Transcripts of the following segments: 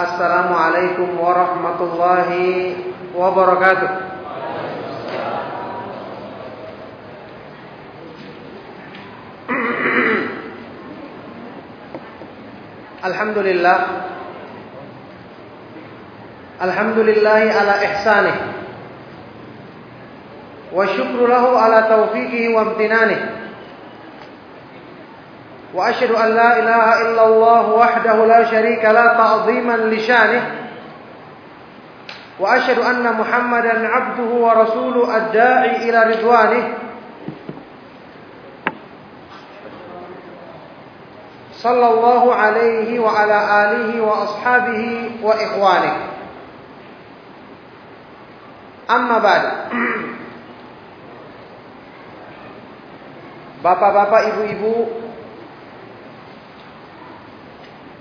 Assalamualaikum warahmatullahi wabarakatuh. Alhamdulillah. Alhamdulillah ala ihsanih Wa syukru lahu ala taufiqihi wa amtinanih Wa ashadu وأشهد أن لا إله إلا الله وحده لا شريك لا تعظيما لشانه. وأشهد أن محمدا عبده ورسوله الداعي إلى رضوانه. صلى الله عليه وعلى آله وأصحابه وإخوانه. أما بعد. Bapak-bapak, ibu-ibu,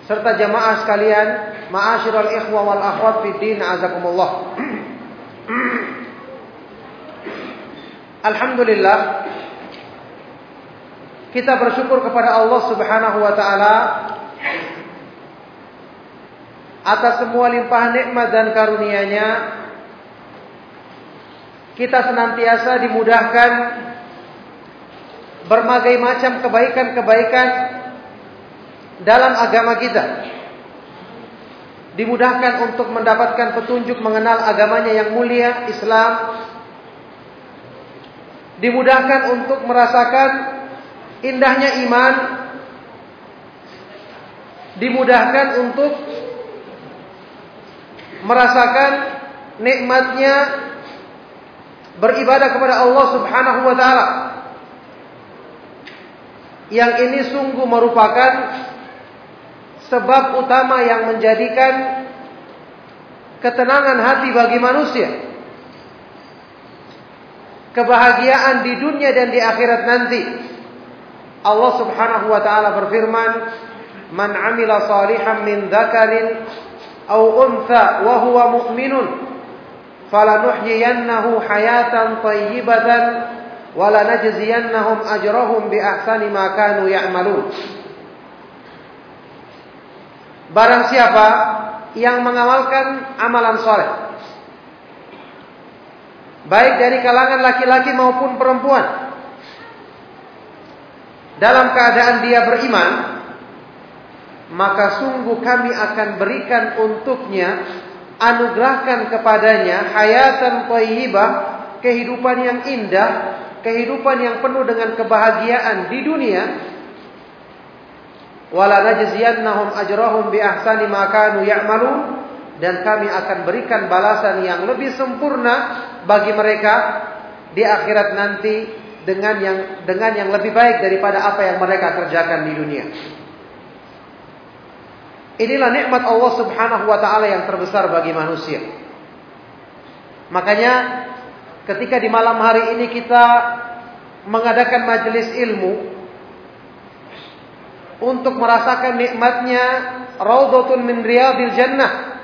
serta jamaah sekalian, ma'asyiral ikhwah wal akhwat fid din azakumullah. Alhamdulillah kita bersyukur kepada Allah Subhanahu wa taala atas semua limpahan nikmat dan karunia-Nya. Kita senantiasa dimudahkan berbagai macam kebaikan-kebaikan dalam agama kita. Dimudahkan untuk mendapatkan petunjuk mengenal agamanya yang mulia, Islam. Dimudahkan untuk merasakan indahnya iman dimudahkan untuk merasakan nikmatnya beribadah kepada Allah Subhanahu wa taala. Yang ini sungguh merupakan sebab utama yang menjadikan ketenangan hati bagi manusia. Kebahagiaan di dunia dan di akhirat nanti. Allah Subhanahu wa taala berfirman, "Man 'amila salihan min dzakarin aw untha wa huwa mu'minun falanuhyiyannahu hayatan thayyibatan wa lanajziyannahum ajrahum bi ahsani ma kanu ya'malun." Barang siapa yang mengamalkan amalan soleh baik dari kalangan laki-laki maupun perempuan dalam keadaan dia beriman, maka sungguh kami akan berikan untuknya, anugerahkan kepadanya hayatan thayyibah, kehidupan yang indah, kehidupan yang penuh dengan kebahagiaan di dunia. Wala najziyannahum ajrahum bi ahsani ma kanu ya'malun dan kami akan berikan balasan yang lebih sempurna bagi mereka di akhirat nanti dengan yang dengan yang lebih baik daripada apa yang mereka kerjakan di dunia. Inilah nikmat Allah Subhanahu wa taala yang terbesar bagi manusia. Makanya ketika di malam hari ini kita mengadakan majelis ilmu untuk merasakan nikmatnya raudhatun min riyadil jannah,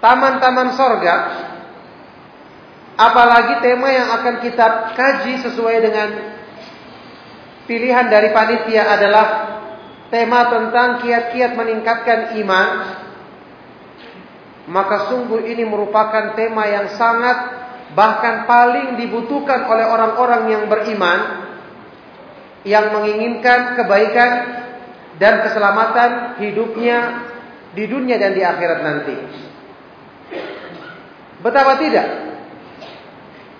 taman-taman sorga, Apalagi tema yang akan kita kaji sesuai dengan pilihan dari panitia adalah tema tentang kiat-kiat meningkatkan iman. Maka sungguh ini merupakan tema yang sangat bahkan paling dibutuhkan oleh orang-orang yang beriman yang menginginkan kebaikan dan keselamatan hidupnya di dunia dan di akhirat nanti. Betapa tidak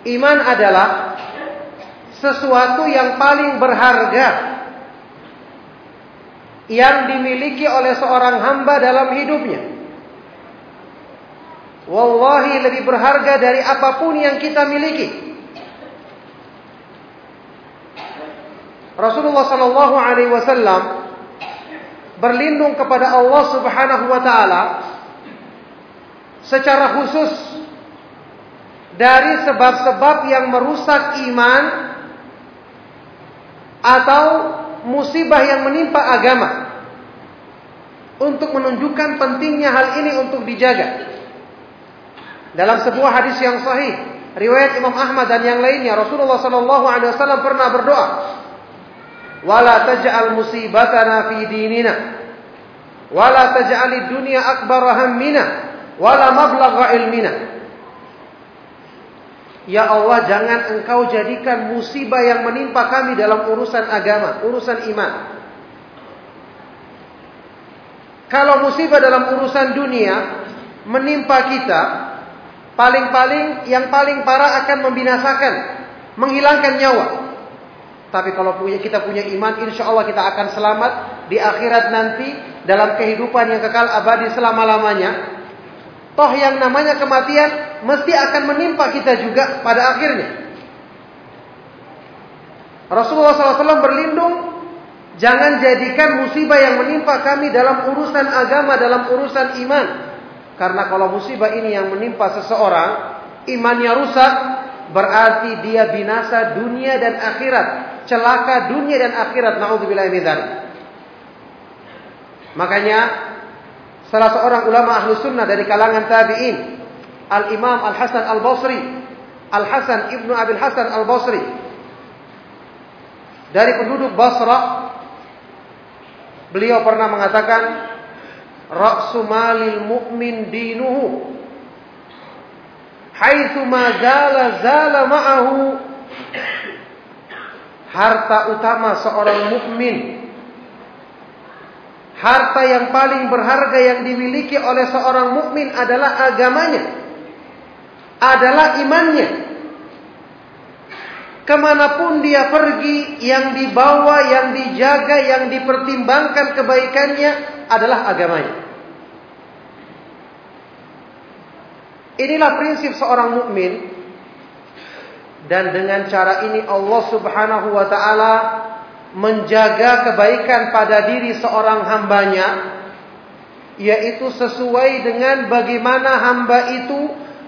Iman adalah sesuatu yang paling berharga yang dimiliki oleh seorang hamba dalam hidupnya. Wallahi lebih berharga dari apa pun yang kita miliki. Rasulullah Shallallahu Alaihi Wasallam berlindung kepada Allah Subhanahu Wa Taala secara khusus dari sebab-sebab yang merusak iman atau musibah yang menimpa agama untuk menunjukkan pentingnya hal ini untuk dijaga. Dalam sebuah hadis yang sahih, riwayat Imam Ahmad dan yang lainnya, Rasulullah sallallahu alaihi wasallam pernah berdoa, "Wala taj'al musibatana fi dinina." Wala taj'alid dunya akbar hammina wala mablagha ilmina. Ya Allah, jangan engkau jadikan musibah yang menimpa kami dalam urusan agama, urusan iman. Kalau musibah dalam urusan dunia menimpa kita, paling-paling yang paling parah akan membinasakan, menghilangkan nyawa. Tapi kalau punya kita punya iman, insya Allah kita akan selamat di akhirat nanti dalam kehidupan yang kekal abadi selama-lamanya. Toh yang namanya kematian mesti akan menimpa kita juga pada akhirnya. Rasulullah SAW berlindung, jangan jadikan musibah yang menimpa kami dalam urusan agama, dalam urusan iman. Karena kalau musibah ini yang menimpa seseorang, imannya rusak, berarti dia binasa dunia dan akhirat, celaka dunia dan akhirat. Nauzubillah Makanya salah seorang ulama ahlu sunnah dari kalangan tabi'in, Al-Imam Al-Hasan Al-Basri, Al-Hasan Ibnu Abil Hasan Al-Basri, dari penduduk Basra, beliau pernah mengatakan, Ra'su malil mu'min dinuhu haitsu ma zala zala ma'ahu harta utama seorang mukmin. Harta yang paling berharga yang dimiliki oleh seorang mukmin adalah agamanya. Adalah imannya. Ke mana pun dia pergi yang dibawa yang dijaga yang dipertimbangkan kebaikannya adalah agamanya. Inilah prinsip seorang mukmin dan dengan cara ini Allah Subhanahu wa taala menjaga kebaikan pada diri seorang hambanya yaitu sesuai dengan bagaimana hamba itu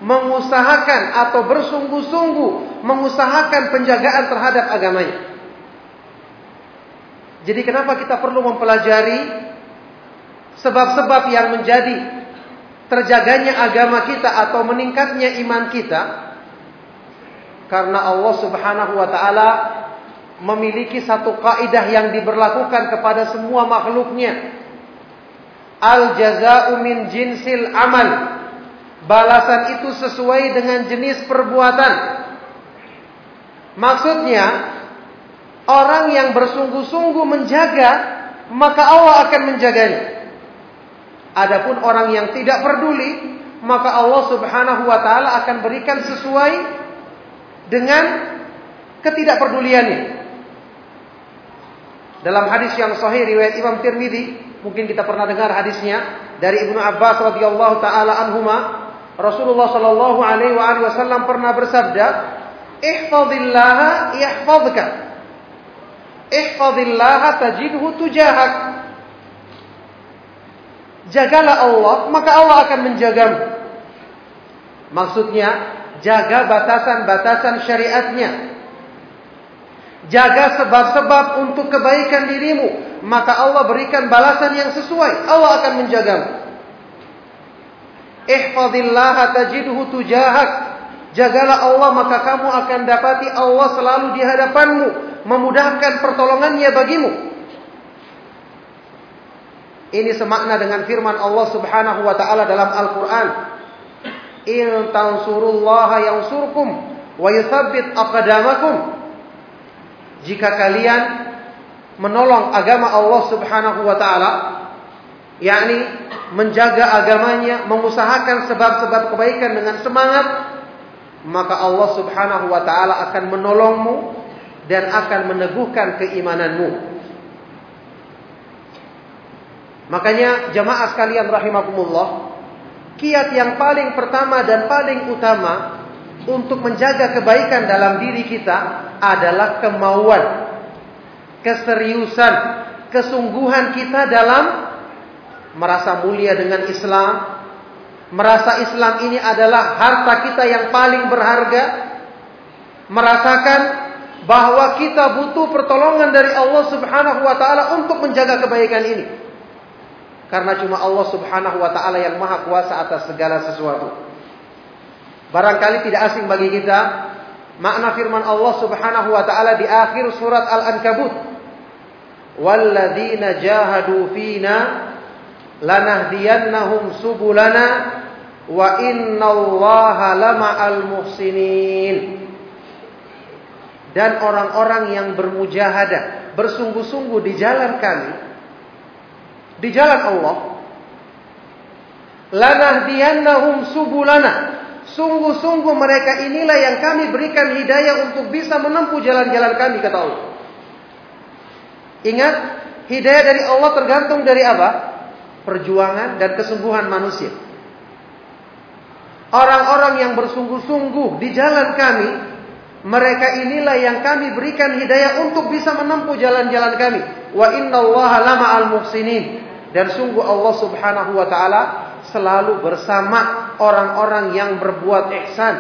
mengusahakan atau bersungguh-sungguh mengusahakan penjagaan terhadap agamanya. Jadi kenapa kita perlu mempelajari sebab-sebab yang menjadi terjaganya agama kita atau meningkatnya iman kita karena Allah Subhanahu wa taala memiliki satu kaidah yang diberlakukan kepada semua makhluknya. Al jazaa'u min jinsil amal. Balasan itu sesuai dengan jenis perbuatan. Maksudnya orang yang bersungguh-sungguh menjaga maka Allah akan menjaganya. Adapun orang yang tidak peduli, maka Allah Subhanahu wa taala akan berikan sesuai dengan ketidakpeduliannya. Dalam hadis yang sahih riwayat Imam Tirmidzi, mungkin kita pernah dengar hadisnya dari Ibnu Abbas radhiyallahu taala anhuma, Rasulullah sallallahu alaihi wasallam pernah bersabda, "Ihfazillaha yahfazka." Ihfazillaha tajidhu tujahak. Jagalah Allah, maka Allah akan menjagamu. Maksudnya, jaga batasan-batasan syariatnya. Jaga sebab-sebab untuk kebaikan dirimu, maka Allah berikan balasan yang sesuai. Allah akan menjagamu. Ihfadillah tajidhu tujahak. Jagalah Allah maka kamu akan dapati Allah selalu di hadapanmu, memudahkan pertolongannya bagimu. Ini semakna dengan firman Allah Subhanahu wa taala dalam Al-Qur'an. In tansurullaha yansurkum wa yuthabbit aqdamakum. Jika kalian menolong agama Allah Subhanahu wa taala, yakni menjaga agamanya, mengusahakan sebab-sebab kebaikan dengan semangat, maka Allah Subhanahu wa taala akan menolongmu dan akan meneguhkan keimananmu. Makanya jamaah sekalian rahimakumullah, kiat yang paling pertama dan paling utama untuk menjaga kebaikan dalam diri kita adalah kemauan, keseriusan, kesungguhan kita dalam merasa mulia dengan Islam, merasa Islam ini adalah harta kita yang paling berharga, merasakan bahwa kita butuh pertolongan dari Allah Subhanahu wa taala untuk menjaga kebaikan ini. Karena cuma Allah subhanahu wa ta'ala yang maha kuasa atas segala sesuatu. Barangkali tidak asing bagi kita. Makna firman Allah subhanahu wa ta'ala di akhir surat Al-Ankabut. Walladzina jahadu fina lanahdiyannahum subulana wa innallaha lama'al muhsinin. Dan orang-orang yang bermujahadah, bersungguh-sungguh di jalan kami, di jalan Allah, lanahdiyannahum subulana. Sungguh-sungguh mereka inilah yang kami berikan hidayah untuk bisa menempuh jalan-jalan kami kata Allah. Ingat, hidayah dari Allah tergantung dari apa? Perjuangan dan kesungguhan manusia. Orang-orang yang bersungguh-sungguh di jalan kami, mereka inilah yang kami berikan hidayah untuk bisa menempuh jalan-jalan kami. Wa inna Allah lama al muhsinin. Dan sungguh Allah subhanahu wa ta'ala selalu bersama orang-orang yang berbuat ihsan,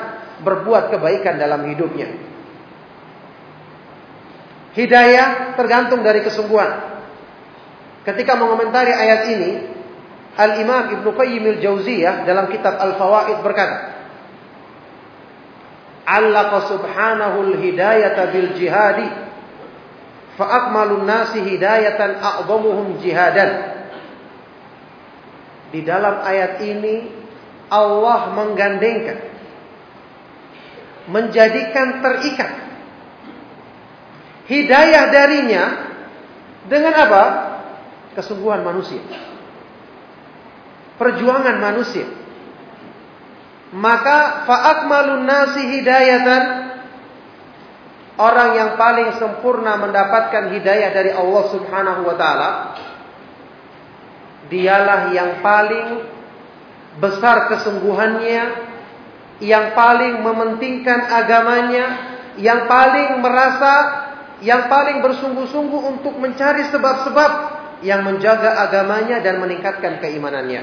berbuat kebaikan dalam hidupnya. Hidayah tergantung dari kesungguhan. Ketika mengomentari ayat ini, Al-Imam Ibnu Qayyim al-Jauziyah dalam kitab Al-Fawaid berkata, "Allaqa subhanahu al-hidayata bil jihadi fa akmalun nasi hidayatan a'dhamuhum jihadan." Di dalam ayat ini Allah menggandengkan menjadikan terikat hidayah darinya dengan apa? Kesungguhan manusia. Perjuangan manusia. Maka fa'akmalun nasi hidayatan orang yang paling sempurna mendapatkan hidayah dari Allah Subhanahu wa taala dialah yang paling besar kesungguhannya, yang paling mementingkan agamanya, yang paling merasa, yang paling bersungguh-sungguh untuk mencari sebab-sebab yang menjaga agamanya dan meningkatkan keimanannya.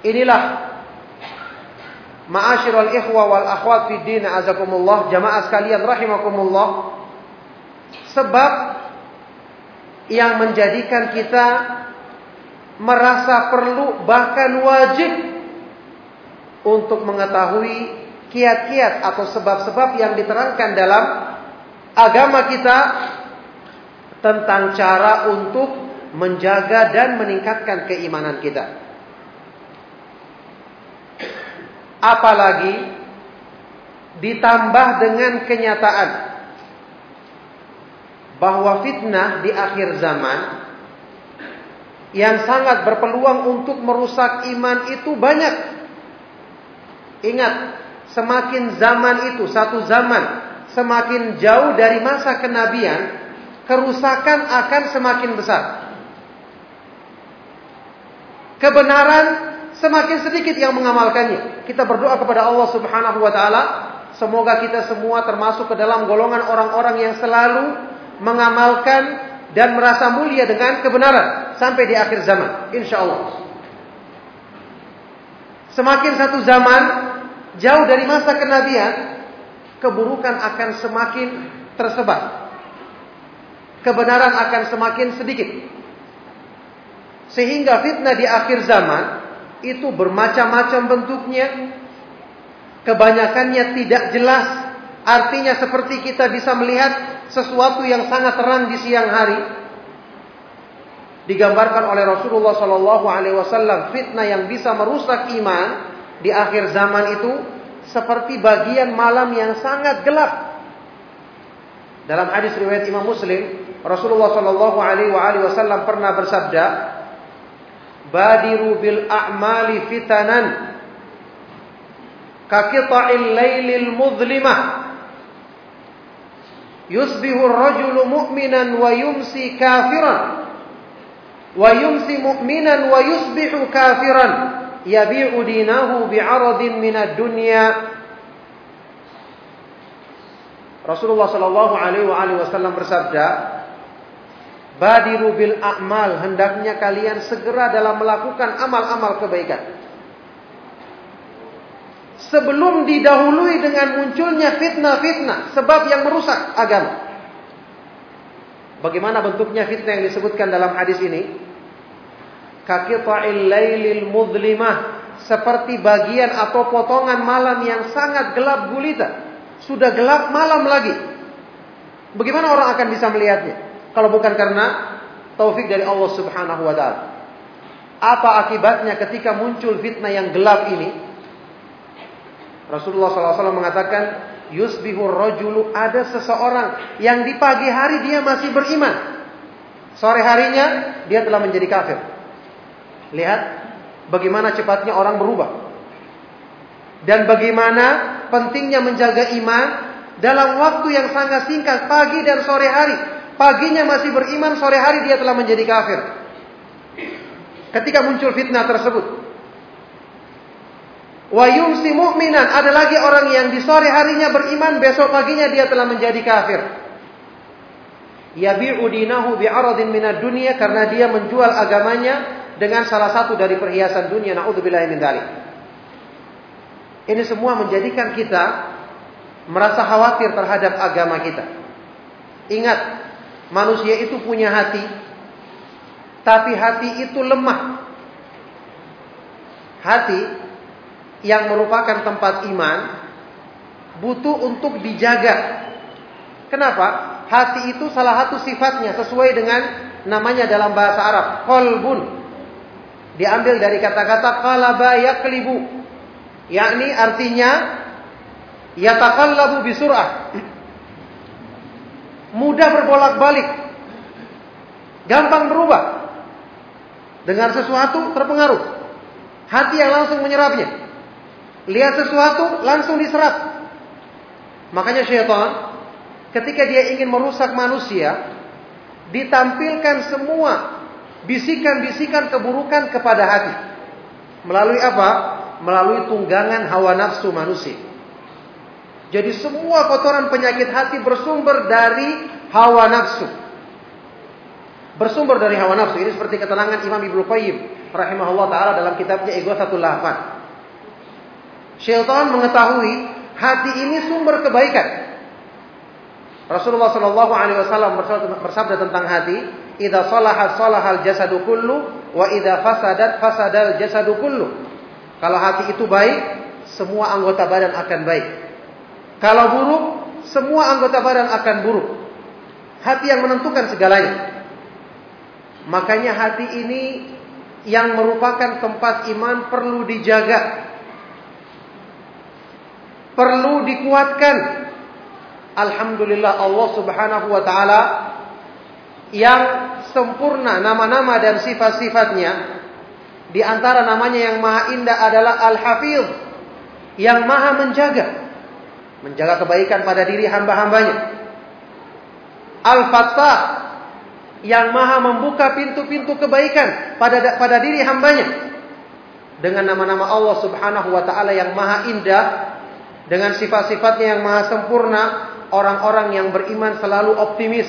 Inilah ma'asyiral ikhwa wal akhwat fid din azakumullah jamaah sekalian rahimakumullah sebab yang menjadikan kita merasa perlu bahkan wajib untuk mengetahui kiat-kiat atau sebab-sebab yang diterangkan dalam agama kita tentang cara untuk menjaga dan meningkatkan keimanan kita. Apalagi ditambah dengan kenyataan bahwa fitnah di akhir zaman yang sangat berpeluang untuk merusak iman itu banyak. Ingat, semakin zaman itu satu zaman semakin jauh dari masa kenabian, kerusakan akan semakin besar. Kebenaran semakin sedikit yang mengamalkannya. Kita berdoa kepada Allah Subhanahu wa taala, semoga kita semua termasuk ke dalam golongan orang-orang yang selalu mengamalkan dan merasa mulia dengan kebenaran sampai di akhir zaman, insya Allah. Semakin satu zaman jauh dari masa kenabian, keburukan akan semakin tersebar. Kebenaran akan semakin sedikit. Sehingga fitnah di akhir zaman itu bermacam-macam bentuknya. Kebanyakannya tidak jelas. Artinya seperti kita bisa melihat sesuatu yang sangat terang di siang hari digambarkan oleh Rasulullah Shallallahu Alaihi Wasallam fitnah yang bisa merusak iman di akhir zaman itu seperti bagian malam yang sangat gelap. Dalam hadis riwayat Imam Muslim, Rasulullah Shallallahu Alaihi Wasallam pernah bersabda, "Badiru bil a'mali fitanan, kakita'il lailil mudlimah." Yusbihu ar-rajulu mu'minan wa yumsi kafiran. Wa yumsi mu'minan wa yusbihu kafiran. Yabi'u dinahu bi'aradin minad dunya. Rasulullah sallallahu alaihi wasallam bersabda Badiru bil a'mal hendaknya kalian segera dalam melakukan amal-amal kebaikan sebelum didahului dengan munculnya fitnah-fitnah sebab yang merusak agama. Bagaimana bentuknya fitnah yang disebutkan dalam hadis ini? Kakita'il lailil mudlimah seperti bagian atau potongan malam yang sangat gelap gulita. Sudah gelap malam lagi. Bagaimana orang akan bisa melihatnya? Kalau bukan karena taufik dari Allah Subhanahu wa taala. Apa akibatnya ketika muncul fitnah yang gelap ini? Rasulullah SAW mengatakan, yusbihur rojulu ada seseorang yang di pagi hari dia masih beriman. Sore harinya dia telah menjadi kafir. Lihat bagaimana cepatnya orang berubah. Dan bagaimana pentingnya menjaga iman dalam waktu yang sangat singkat pagi dan sore hari. Paginya masih beriman, sore hari dia telah menjadi kafir. Ketika muncul fitnah tersebut. Wa yumsi mu'minan. Ada lagi orang yang di sore harinya beriman, besok paginya dia telah menjadi kafir. Yabi'u dinahu bi'aradin minad dunia karena dia menjual agamanya dengan salah satu dari perhiasan dunia. Na'udzubillahi min dalik. Ini semua menjadikan kita merasa khawatir terhadap agama kita. Ingat, manusia itu punya hati, tapi hati itu lemah. Hati yang merupakan tempat iman butuh untuk dijaga. Kenapa? Hati itu salah satu sifatnya sesuai dengan namanya dalam bahasa Arab, kolbun. Diambil dari kata-kata qalaba yaklibu. Yakni artinya yataqallabu bisur'ah. Mudah berbolak-balik. Gampang berubah. Dengar sesuatu terpengaruh. Hati yang langsung menyerapnya. Lihat sesuatu langsung diserap. Makanya syaitan ketika dia ingin merusak manusia ditampilkan semua bisikan-bisikan keburukan kepada hati. Melalui apa? Melalui tunggangan hawa nafsu manusia. Jadi semua kotoran penyakit hati bersumber dari hawa nafsu bersumber dari hawa nafsu. Ini seperti keterangan Imam Ibnu Qayyim rahimahullah taala dalam kitabnya Ighathatul Lahfan. Syaitan mengetahui hati ini sumber kebaikan. Rasulullah Shallallahu Alaihi Wasallam bersabda tentang hati, "Ida salahat salahal jasadu kullu, wa ida fasadat fasadal jasadu kullu." Kalau hati itu baik, semua anggota badan akan baik. Kalau buruk, semua anggota badan akan buruk. Hati yang menentukan segalanya. Makanya hati ini yang merupakan tempat iman perlu dijaga. Perlu dikuatkan. Alhamdulillah Allah Subhanahu wa taala yang sempurna nama-nama dan sifat-sifatnya. Di antara namanya yang maha indah adalah Al-Hafiz yang maha menjaga. Menjaga kebaikan pada diri hamba-hambanya. Al-Fattah yang maha membuka pintu-pintu kebaikan pada pada diri hambanya. Dengan nama-nama Allah Subhanahu wa taala yang maha indah dengan sifat-sifatnya yang maha sempurna orang-orang yang beriman selalu optimis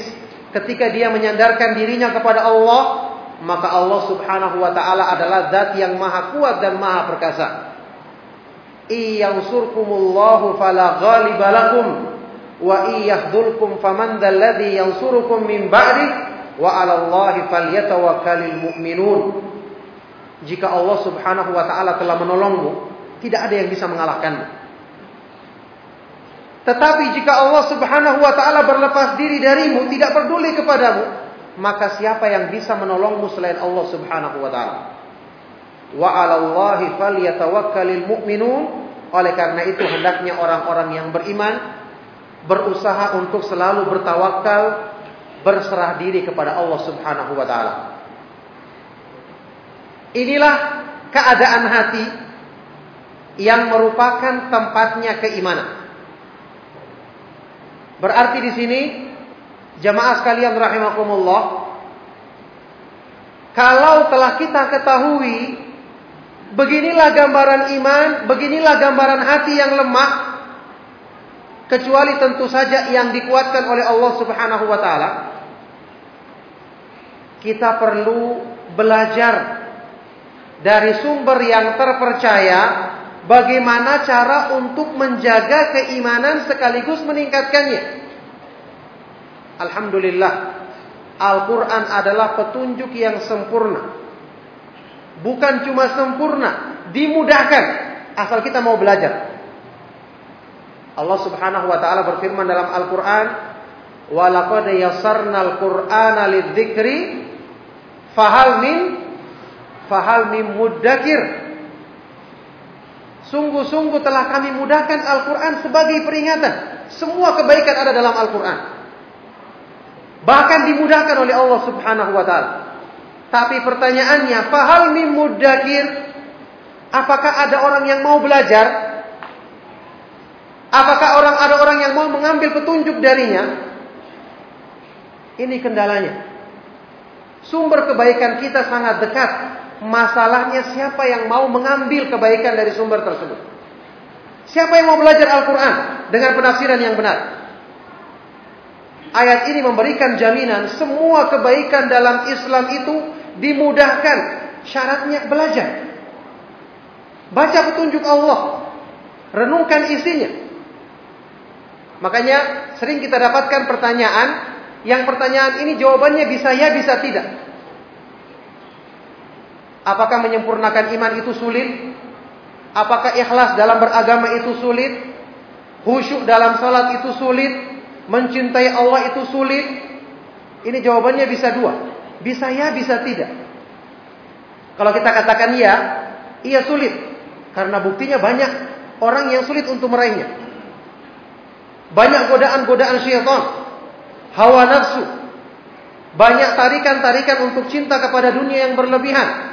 ketika dia menyandarkan dirinya kepada Allah maka Allah Subhanahu wa taala adalah zat yang maha kuat dan maha perkasa Iyansurkumullahu fala ghaliba lakum wa iyahdulkum faman dzalladzi yansurukum min ba'di wa 'alallahi falyatawakkalul mu'minun. Jika Allah Subhanahu wa taala telah menolongmu, tidak ada yang bisa mengalahkanmu. Tetapi jika Allah Subhanahu wa taala berlepas diri darimu, tidak peduli kepadamu, maka siapa yang bisa menolongmu selain Allah Subhanahu wa taala? Wa 'alallahi falyatawakkalul mu'minun. Oleh karena itu hendaknya orang-orang yang beriman berusaha untuk selalu bertawakal berserah diri kepada Allah Subhanahu wa taala. Inilah keadaan hati yang merupakan tempatnya keimanan. Berarti di sini jamaah sekalian rahimakumullah kalau telah kita ketahui beginilah gambaran iman, beginilah gambaran hati yang lemah kecuali tentu saja yang dikuatkan oleh Allah Subhanahu wa taala kita perlu belajar dari sumber yang terpercaya bagaimana cara untuk menjaga keimanan sekaligus meningkatkannya. Alhamdulillah, Al-Quran adalah petunjuk yang sempurna. Bukan cuma sempurna, dimudahkan asal kita mau belajar. Allah Subhanahu wa taala berfirman dalam Al-Qur'an, "Wa laqad yassarnal Qur'ana lidzikri Fahal min fahal min. Sungguh-sungguh telah kami mudahkan Al-Quran sebagai peringatan. Semua kebaikan ada dalam Al-Quran. Bahkan dimudahkan oleh Allah subhanahu wa ta'ala. Tapi pertanyaannya, fahal min mudakir? Apakah ada orang yang mau belajar? Apakah orang ada orang yang mau mengambil petunjuk darinya? Ini kendalanya. Sumber kebaikan kita sangat dekat. Masalahnya siapa yang mau mengambil kebaikan dari sumber tersebut? Siapa yang mau belajar Al-Quran dengan penafsiran yang benar? Ayat ini memberikan jaminan semua kebaikan dalam Islam itu dimudahkan. Syaratnya belajar. Baca petunjuk Allah. Renungkan isinya. Makanya sering kita dapatkan pertanyaan. Yang pertanyaan ini jawabannya bisa ya bisa tidak. Apakah menyempurnakan iman itu sulit? Apakah ikhlas dalam beragama itu sulit? Khusyuk dalam salat itu sulit? Mencintai Allah itu sulit? Ini jawabannya bisa dua. Bisa ya, bisa tidak. Kalau kita katakan ya, iya sulit. Karena buktinya banyak orang yang sulit untuk meraihnya. Banyak godaan-godaan syaitan. Hawa nafsu. Banyak tarikan-tarikan untuk cinta kepada dunia yang berlebihan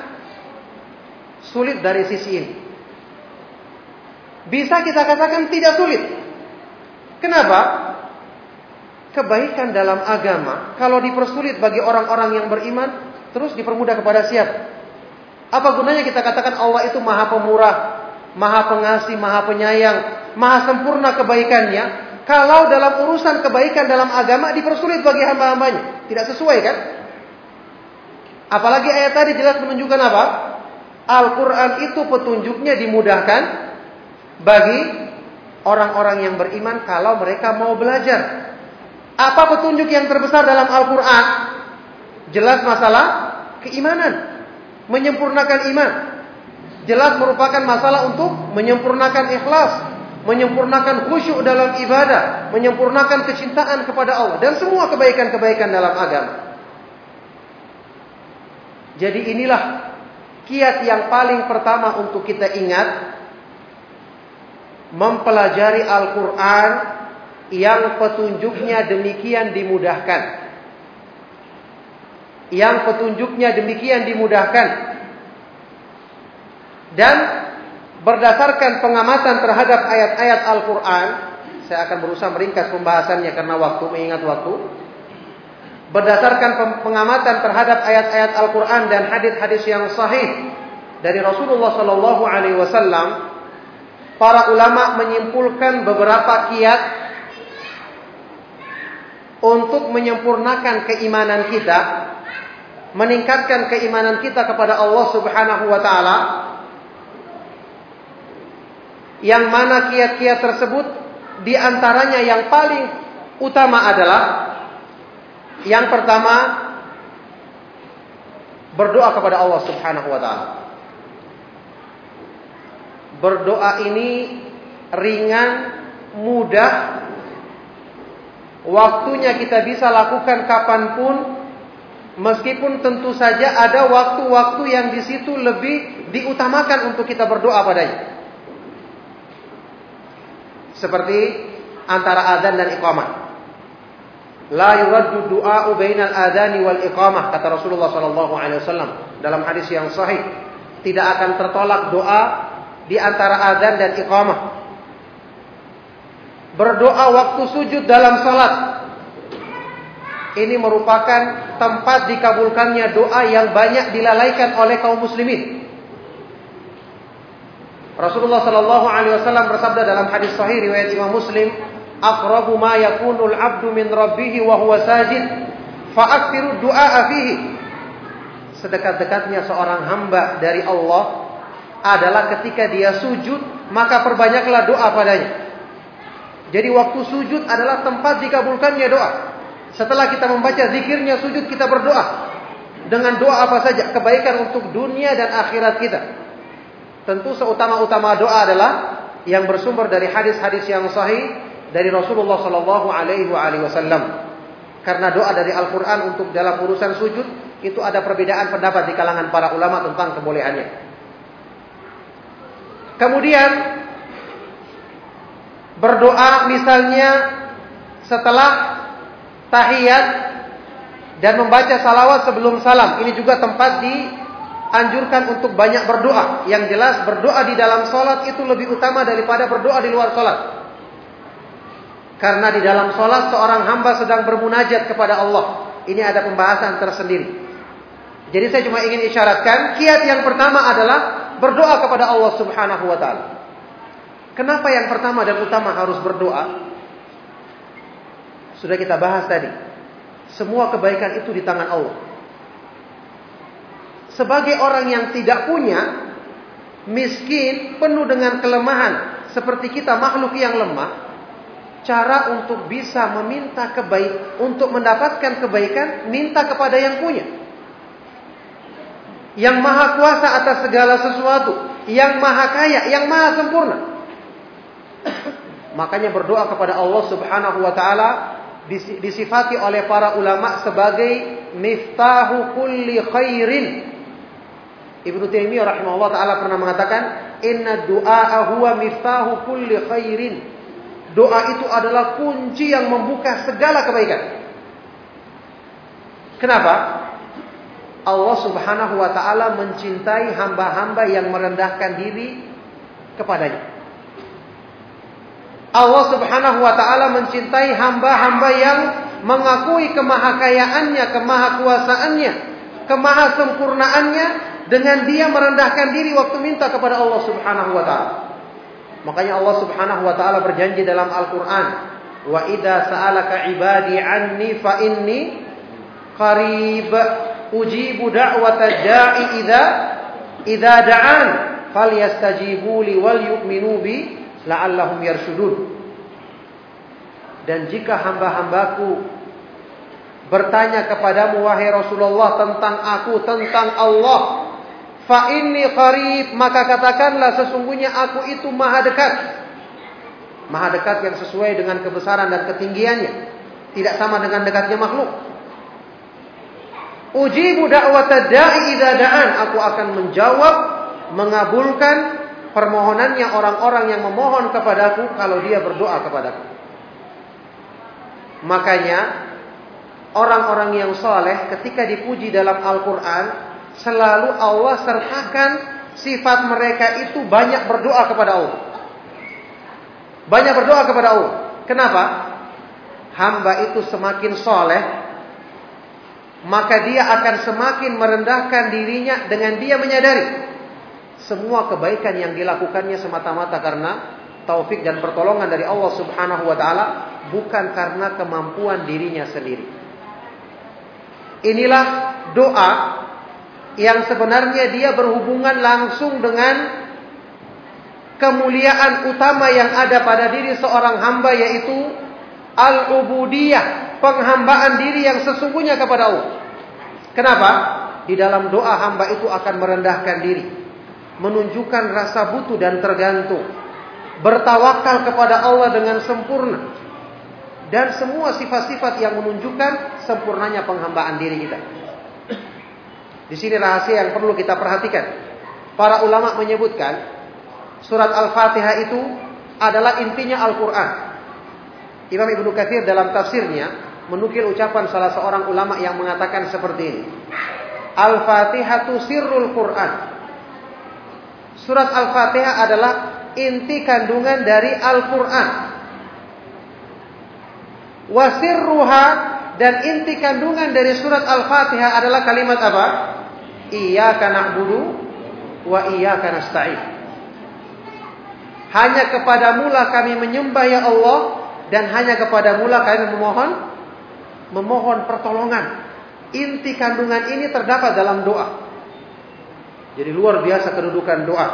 sulit dari sisi ini. Bisa kita katakan tidak sulit. Kenapa? Kebaikan dalam agama kalau dipersulit bagi orang-orang yang beriman terus dipermudah kepada siapa? Apa gunanya kita katakan Allah itu Maha Pemurah, Maha Pengasih, Maha Penyayang, Maha sempurna kebaikannya kalau dalam urusan kebaikan dalam agama dipersulit bagi hamba-hambanya? Tidak sesuai kan? Apalagi ayat tadi jelas menunjukkan apa? Al-Quran itu petunjuknya dimudahkan bagi orang-orang yang beriman kalau mereka mau belajar. Apa petunjuk yang terbesar dalam Al-Quran? Jelas masalah keimanan. Menyempurnakan iman. Jelas merupakan masalah untuk menyempurnakan ikhlas. Menyempurnakan khusyuk dalam ibadah. Menyempurnakan kecintaan kepada Allah. Dan semua kebaikan-kebaikan dalam agama. Jadi inilah Kiat yang paling pertama untuk kita ingat mempelajari Al-Qur'an yang petunjuknya demikian dimudahkan. Yang petunjuknya demikian dimudahkan. Dan berdasarkan pengamatan terhadap ayat-ayat Al-Qur'an, saya akan berusaha meringkas pembahasannya karena waktu mengingat waktu berdasarkan pengamatan terhadap ayat-ayat Al-Quran dan hadis-hadis yang sahih dari Rasulullah Sallallahu Alaihi Wasallam, para ulama menyimpulkan beberapa kiat untuk menyempurnakan keimanan kita, meningkatkan keimanan kita kepada Allah Subhanahu Wa Taala. Yang mana kiat-kiat tersebut di antaranya yang paling utama adalah yang pertama berdoa kepada Allah Subhanahu wa taala. Berdoa ini ringan, mudah, waktunya kita bisa lakukan kapan pun, meskipun tentu saja ada waktu-waktu yang di situ lebih diutamakan untuk kita berdoa padanya. Seperti antara azan dan iqamah. La yuraddu du'a'u bainal adani wal iqamah kata Rasulullah sallallahu alaihi wasallam dalam hadis yang sahih. Tidak akan tertolak doa di antara adzan dan iqamah. Berdoa waktu sujud dalam salat. Ini merupakan tempat dikabulkannya doa yang banyak dilalaikan oleh kaum muslimin. Rasulullah sallallahu alaihi wasallam bersabda dalam hadis sahih riwayat Imam Muslim, aqrabu ma yakunul abdu min rabbih wa huwa sajid fa akthiru du'a fihi. Sedekat-dekatnya seorang hamba dari Allah adalah ketika dia sujud maka perbanyaklah doa padanya. Jadi waktu sujud adalah tempat dikabulkannya doa. Setelah kita membaca zikirnya sujud kita berdoa dengan doa apa saja kebaikan untuk dunia dan akhirat kita. Tentu seutama-utama doa adalah yang bersumber dari hadis-hadis yang sahih dari Rasulullah Shallallahu Alaihi Wasallam. Karena doa dari Al-Quran untuk dalam urusan sujud itu ada perbedaan pendapat di kalangan para ulama tentang kebolehannya. Kemudian berdoa misalnya setelah tahiyat dan membaca salawat sebelum salam. Ini juga tempat dianjurkan untuk banyak berdoa. Yang jelas berdoa di dalam sholat itu lebih utama daripada berdoa di luar sholat. Karena di dalam sholat seorang hamba sedang bermunajat kepada Allah. Ini ada pembahasan tersendiri. Jadi saya cuma ingin isyaratkan, kiat yang pertama adalah berdoa kepada Allah Subhanahu wa taala. Kenapa yang pertama dan utama harus berdoa? Sudah kita bahas tadi. Semua kebaikan itu di tangan Allah. Sebagai orang yang tidak punya, miskin, penuh dengan kelemahan, seperti kita makhluk yang lemah, cara untuk bisa meminta kebaik, untuk mendapatkan kebaikan, minta kepada yang punya. Yang maha kuasa atas segala sesuatu, yang maha kaya, yang maha sempurna. Makanya berdoa kepada Allah Subhanahu wa taala disifati oleh para ulama sebagai miftahu kulli khairin. Ibnu Taimiyah rahimahullah taala pernah mengatakan, "Inna du'a huwa miftahu kulli khairin." Doa itu adalah kunci yang membuka segala kebaikan. Kenapa? Allah Subhanahu wa taala mencintai hamba-hamba yang merendahkan diri kepadanya. Allah Subhanahu wa taala mencintai hamba-hamba yang mengakui kemahakayaannya, kemahakuasaannya, kemahasempurnaannya dengan dia merendahkan diri waktu minta kepada Allah Subhanahu wa taala. Makanya Allah Subhanahu wa taala berjanji dalam Al-Qur'an, "Wa idza sa'alaka 'ibadi 'anni fa inni qarib ujibu da'wata da'i idza idza da'an falyastajibu li wal yu'minu bi la'allahum yarshudun. Dan jika hamba-hambaku bertanya kepadamu wahai Rasulullah tentang aku, tentang Allah, fa inni qarib, maka katakanlah sesungguhnya aku itu maha dekat. Maha dekat yang sesuai dengan kebesaran dan ketinggiannya. Tidak sama dengan dekatnya makhluk. Ujibu da'wata da'i idza da'an. Aku akan menjawab, mengabulkan permohonannya orang-orang yang memohon kepadaku kalau dia berdoa kepadaku. Makanya orang-orang yang soleh ketika dipuji dalam Al-Quran selalu Allah sertakan sifat mereka itu banyak berdoa kepada Allah. Banyak berdoa kepada Allah. Kenapa? Hamba itu semakin soleh, maka dia akan semakin merendahkan dirinya dengan dia menyadari semua kebaikan yang dilakukannya semata-mata karena taufik dan pertolongan dari Allah Subhanahu wa taala bukan karena kemampuan dirinya sendiri. Inilah doa yang sebenarnya dia berhubungan langsung dengan kemuliaan utama yang ada pada diri seorang hamba yaitu al-ubudiyah, penghambaan diri yang sesungguhnya kepada Allah. Kenapa? Di dalam doa hamba itu akan merendahkan diri menunjukkan rasa butuh dan tergantung. Bertawakal kepada Allah dengan sempurna. Dan semua sifat-sifat yang menunjukkan sempurnanya penghambaan diri kita. Di sini rahasia yang perlu kita perhatikan. Para ulama menyebutkan surat Al-Fatihah itu adalah intinya Al-Quran. Imam Ibnu Katsir dalam tafsirnya menukil ucapan salah seorang ulama yang mengatakan seperti ini. Al-Fatihatu sirrul Quran. Surat Al-Fatihah adalah inti kandungan dari Al-Quran. Wasirruha dan inti kandungan dari surat Al-Fatihah adalah kalimat apa? Iyyaka na'budu wa iyyaka nasta'in. Hanya kepada mula kami menyembah ya Allah dan hanya kepada mula kami memohon memohon pertolongan. Inti kandungan ini terdapat dalam doa. Jadi luar biasa kedudukan doa.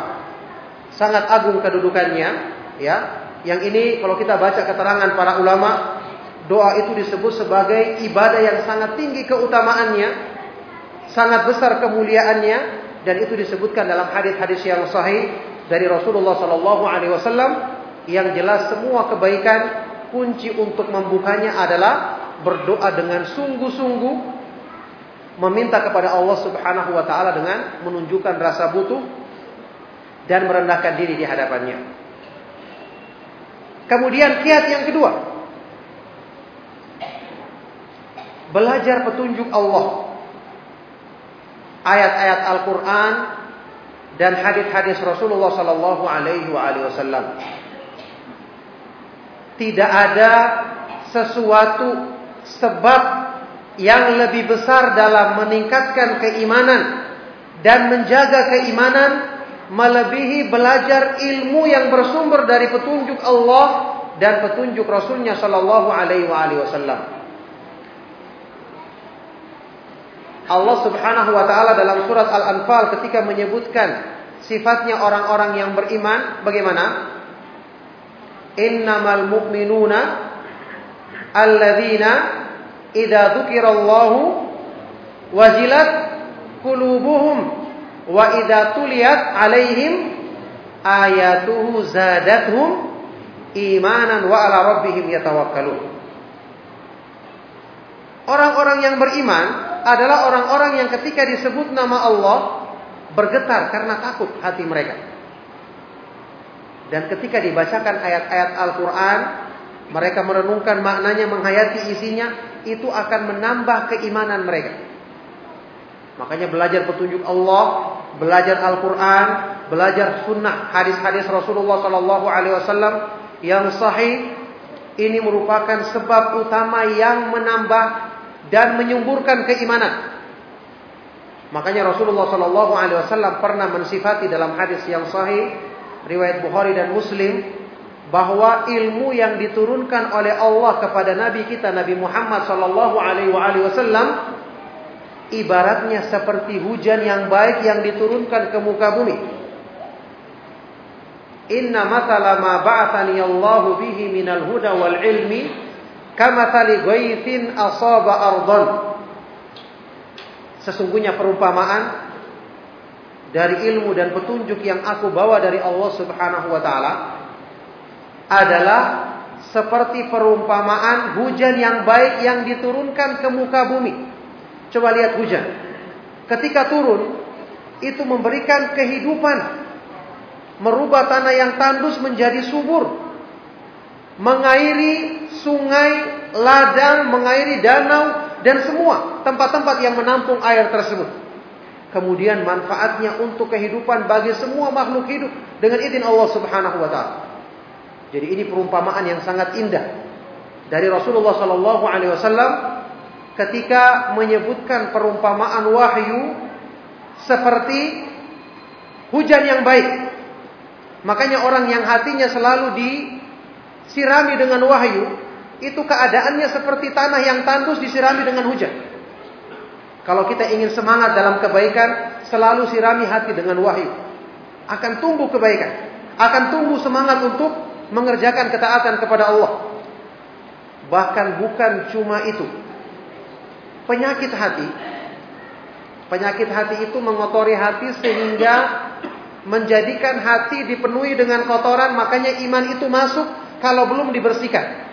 Sangat agung kedudukannya, ya. Yang ini kalau kita baca keterangan para ulama, doa itu disebut sebagai ibadah yang sangat tinggi keutamaannya, sangat besar kemuliaannya dan itu disebutkan dalam hadis-hadis yang sahih dari Rasulullah sallallahu alaihi wasallam yang jelas semua kebaikan kunci untuk membukanya adalah berdoa dengan sungguh-sungguh meminta kepada Allah Subhanahu wa taala dengan menunjukkan rasa butuh dan merendahkan diri di hadapannya. Kemudian kiat yang kedua, belajar petunjuk Allah. Ayat-ayat Al-Qur'an dan hadis-hadis Rasulullah sallallahu alaihi wasallam. Tidak ada sesuatu sebab yang lebih besar dalam meningkatkan keimanan dan menjaga keimanan melebihi belajar ilmu yang bersumber dari petunjuk Allah dan petunjuk Rasulnya Shallallahu Alaihi Wasallam. Allah Subhanahu Wa Taala dalam surat Al Anfal ketika menyebutkan sifatnya orang-orang yang beriman, bagaimana? Innamal mu'minuna alladzina idza dzukirallahu wajilat qulubuhum wa idza tuliyat alaihim ayatuhu zadatuhum imanan wa ala rabbihim yatawakkalun. Orang-orang yang beriman adalah orang-orang yang ketika disebut nama Allah bergetar karena takut hati mereka. Dan ketika dibacakan ayat-ayat Al-Quran, mereka merenungkan maknanya, menghayati isinya, itu akan menambah keimanan mereka. Makanya belajar petunjuk Allah, belajar Al-Quran, belajar sunnah, hadis-hadis Rasulullah Sallallahu Alaihi Wasallam yang sahih, ini merupakan sebab utama yang menambah dan menyuburkan keimanan. Makanya Rasulullah Sallallahu Alaihi Wasallam pernah mensifati dalam hadis yang sahih, riwayat Bukhari dan Muslim, bahwa ilmu yang diturunkan oleh Allah kepada Nabi kita Nabi Muhammad sallallahu alaihi wasallam ibaratnya seperti hujan yang baik yang diturunkan ke muka bumi. Inna matala ma ba'athani Allahu bihi minal huda wal ilmi kamathali ghaithin asaba ardan. Sesungguhnya perumpamaan dari ilmu dan petunjuk yang aku bawa dari Allah Subhanahu wa taala adalah seperti perumpamaan hujan yang baik yang diturunkan ke muka bumi. Coba lihat hujan. Ketika turun, itu memberikan kehidupan. Merubah tanah yang tandus menjadi subur. Mengairi sungai, ladang, mengairi danau, dan semua tempat-tempat yang menampung air tersebut. Kemudian manfaatnya untuk kehidupan bagi semua makhluk hidup dengan izin Allah Subhanahu wa taala. Jadi ini perumpamaan yang sangat indah dari Rasulullah Sallallahu Alaihi Wasallam ketika menyebutkan perumpamaan wahyu seperti hujan yang baik. Makanya orang yang hatinya selalu disirami dengan wahyu, itu keadaannya seperti tanah yang tandus disirami dengan hujan. Kalau kita ingin semangat dalam kebaikan, selalu sirami hati dengan wahyu. Akan tumbuh kebaikan. Akan tumbuh semangat untuk mengerjakan ketaatan kepada Allah. Bahkan bukan cuma itu. Penyakit hati. Penyakit hati itu mengotori hati sehingga menjadikan hati dipenuhi dengan kotoran, makanya iman itu masuk kalau belum dibersihkan.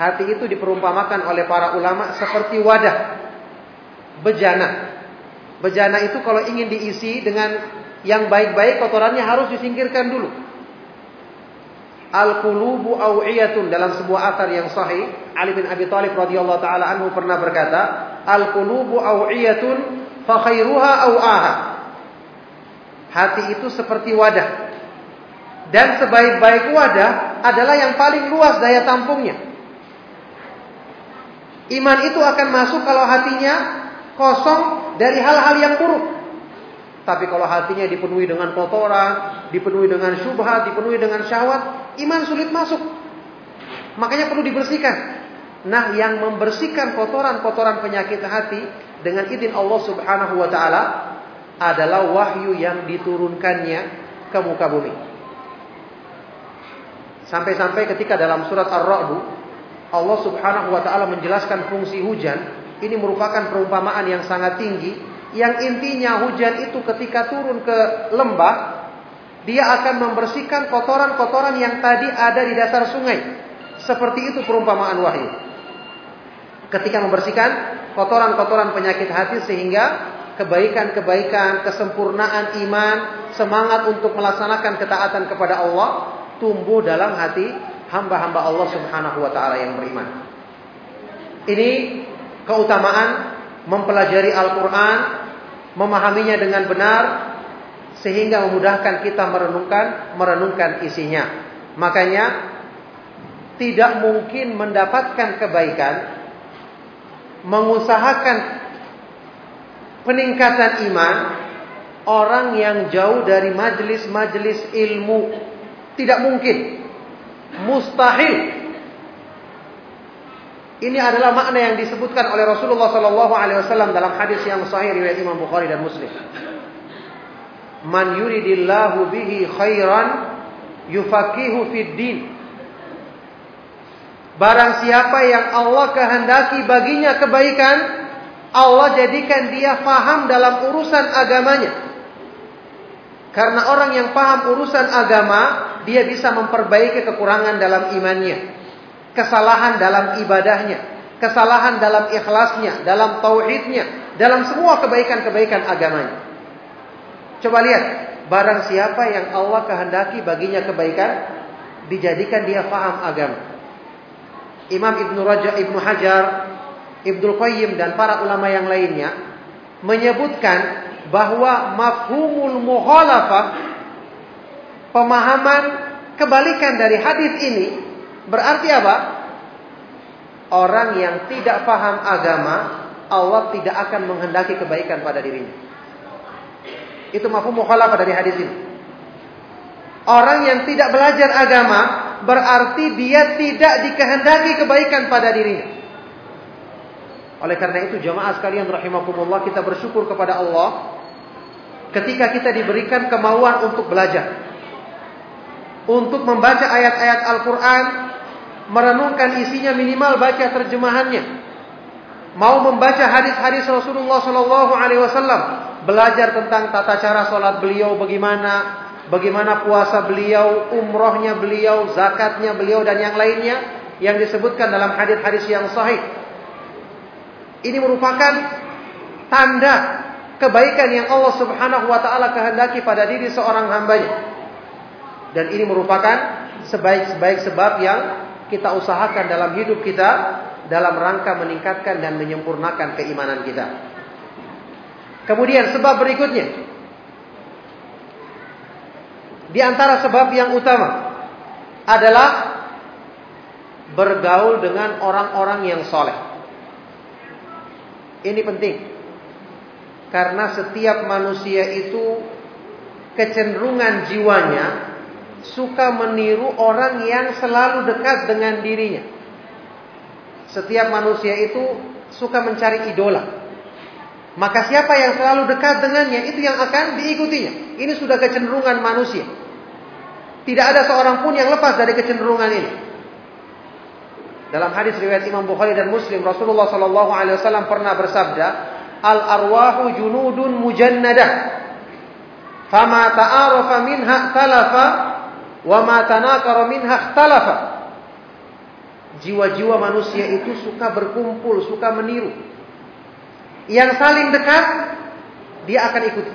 Hati itu diperumpamakan oleh para ulama seperti wadah bejana. Bejana itu kalau ingin diisi dengan yang baik-baik kotorannya harus disingkirkan dulu. Al-qulubu aw'iyatun dalam sebuah atar yang sahih, Ali bin Abi Thalib radhiyallahu taala anhu pernah berkata, "Al-qulubu aw'iyatun fa khairuha aw'aha." Hati itu seperti wadah. Dan sebaik-baik wadah adalah yang paling luas daya tampungnya. Iman itu akan masuk kalau hatinya kosong dari hal-hal yang buruk. Tapi kalau hatinya dipenuhi dengan kotoran, dipenuhi dengan syubhat, dipenuhi dengan syahwat, iman sulit masuk. Makanya perlu dibersihkan. Nah, yang membersihkan kotoran-kotoran penyakit hati dengan izin Allah Subhanahu wa taala adalah wahyu yang diturunkannya ke muka bumi. Sampai-sampai ketika dalam surat Ar-Ra'd Allah Subhanahu wa taala menjelaskan fungsi hujan, ini merupakan perumpamaan yang sangat tinggi yang intinya hujan itu ketika turun ke lembah dia akan membersihkan kotoran-kotoran yang tadi ada di dasar sungai. Seperti itu perumpamaan wahyu. ketika membersihkan kotoran-kotoran penyakit hati sehingga kebaikan-kebaikan, kesempurnaan iman, semangat untuk melaksanakan ketaatan kepada Allah tumbuh dalam hati hamba-hamba Allah Subhanahu wa taala yang beriman. Ini keutamaan mempelajari Al-Qur'an, memahaminya dengan benar sehingga memudahkan kita merenungkan merenungkan isinya. Makanya tidak mungkin mendapatkan kebaikan mengusahakan peningkatan iman orang yang jauh dari majelis-majelis ilmu tidak mungkin. Mustahil. Ini adalah makna yang disebutkan oleh Rasulullah sallallahu alaihi wasallam dalam hadis yang sahih riwayat Imam Bukhari dan Muslim. Man yuridillahu bihi khairan yufaqihu fid din. Barang siapa yang Allah kehendaki baginya kebaikan, Allah jadikan dia faham dalam urusan agamanya. Karena orang yang paham urusan agama, dia bisa memperbaiki kekurangan dalam imannya, kesalahan dalam ibadahnya, kesalahan dalam ikhlasnya, dalam tauhidnya, dalam semua kebaikan-kebaikan agamanya. Coba lihat, barang siapa yang Allah kehendaki baginya kebaikan, dijadikan dia faham agama. Imam Ibnu Rajab, Ibnu Hajar, Ibnu Qayyim dan para ulama yang lainnya menyebutkan bahwa mafhumul mukhalafah pemahaman kebalikan dari hadis ini berarti apa? Orang yang tidak paham agama, Allah tidak akan menghendaki kebaikan pada dirinya. Itu mafhum mukhalafah dari hadis ini. Orang yang tidak belajar agama berarti dia tidak dikehendaki kebaikan pada dirinya. Oleh karena itu jemaah sekalian rahimakumullah kita bersyukur kepada Allah ketika kita diberikan kemauan untuk belajar. Untuk membaca ayat-ayat Al-Qur'an, merenungkan isinya minimal baca terjemahannya. Mau membaca hadis-hadis Rasulullah Shallallahu alaihi wasallam, belajar tentang tata cara sholat beliau bagaimana, bagaimana puasa beliau, umrohnya beliau, zakatnya beliau dan yang lainnya yang disebutkan dalam hadis-hadis yang sahih. Ini merupakan tanda kebaikan yang Allah Subhanahu wa taala kehendaki pada diri seorang hambanya. Dan ini merupakan sebaik-sebaik sebab yang kita usahakan dalam hidup kita dalam rangka meningkatkan dan menyempurnakan keimanan kita. Kemudian sebab berikutnya di antara sebab yang utama adalah bergaul dengan orang-orang yang soleh. Ini penting. Karena setiap manusia itu kecenderungan jiwanya suka meniru orang yang selalu dekat dengan dirinya. Setiap manusia itu suka mencari idola. Maka siapa yang selalu dekat dengannya itu yang akan diikutinya. Ini sudah kecenderungan manusia. Tidak ada seorang pun yang lepas dari kecenderungan ini. Dalam hadis riwayat Imam Bukhari dan Muslim, Rasulullah Shallallahu Alaihi Wasallam pernah bersabda, "Al arwahu junudun mujannadah, fama minha talafa, wa ma tanakara minha talafa." Jiwa-jiwa manusia itu suka berkumpul, suka meniru. Yang saling dekat, dia akan ikuti.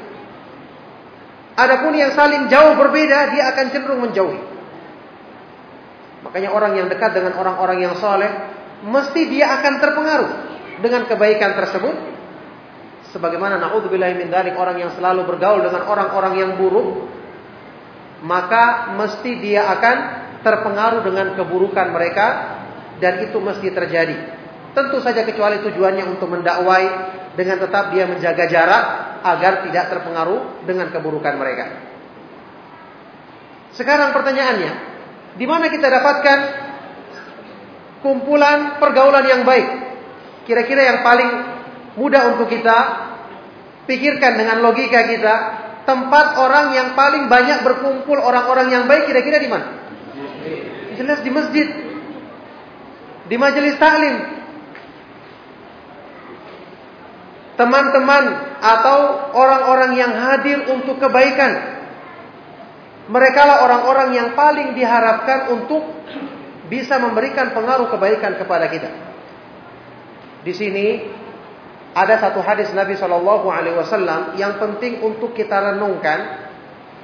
Adapun yang saling jauh berbeda, dia akan cenderung menjauhi. Makanya orang yang dekat dengan orang-orang yang soleh, mesti dia akan terpengaruh dengan kebaikan tersebut. Sebagaimana naudzubillah min orang yang selalu bergaul dengan orang-orang yang buruk, maka mesti dia akan terpengaruh dengan keburukan mereka dan itu mesti terjadi. Tentu saja kecuali tujuannya untuk mendakwai dengan tetap dia menjaga jarak agar tidak terpengaruh dengan keburukan mereka. Sekarang pertanyaannya, di mana kita dapatkan kumpulan pergaulan yang baik? Kira-kira yang paling mudah untuk kita pikirkan dengan logika kita, tempat orang yang paling banyak berkumpul orang-orang yang baik kira-kira di mana? Jelas di masjid. Di majelis taklim, teman-teman atau orang-orang yang hadir untuk kebaikan. Mereka lah orang-orang yang paling diharapkan untuk bisa memberikan pengaruh kebaikan kepada kita. Di sini ada satu hadis Nabi Shallallahu Alaihi Wasallam yang penting untuk kita renungkan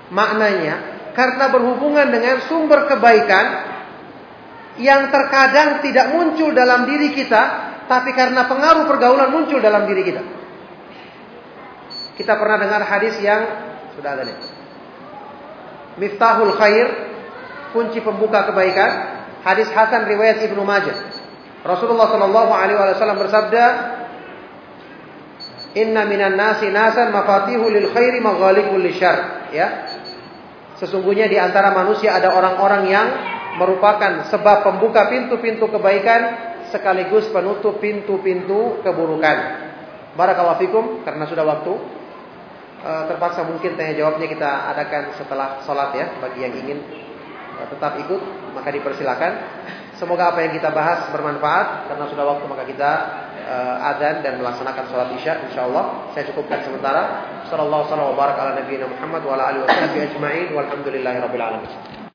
maknanya karena berhubungan dengan sumber kebaikan yang terkadang tidak muncul dalam diri kita, tapi karena pengaruh pergaulan muncul dalam diri kita. Kita pernah dengar hadis yang sudah ada nih. Miftahul khair, kunci pembuka kebaikan. Hadis Hasan riwayat Ibnu Majah. Rasulullah Shallallahu Alaihi Wasallam bersabda, Inna minan nasi nasan mafatihu lil khairi maghalikul lisyar. Ya. Sesungguhnya di antara manusia ada orang-orang yang merupakan sebab pembuka pintu-pintu kebaikan sekaligus penutup pintu-pintu keburukan. Barakallahu fikum karena sudah waktu e, terpaksa mungkin tanya jawabnya kita adakan setelah sholat ya bagi yang ingin e, tetap ikut maka dipersilakan. Semoga apa yang kita bahas bermanfaat karena sudah waktu maka kita e, adzan dan melaksanakan sholat isya insyaallah. Saya cukupkan sementara. Sallallahu alaihi wasallam wa baraka ala nabiyina Muhammad wa ala alihi wasallam ajma'in walhamdulillahirabbil alamin.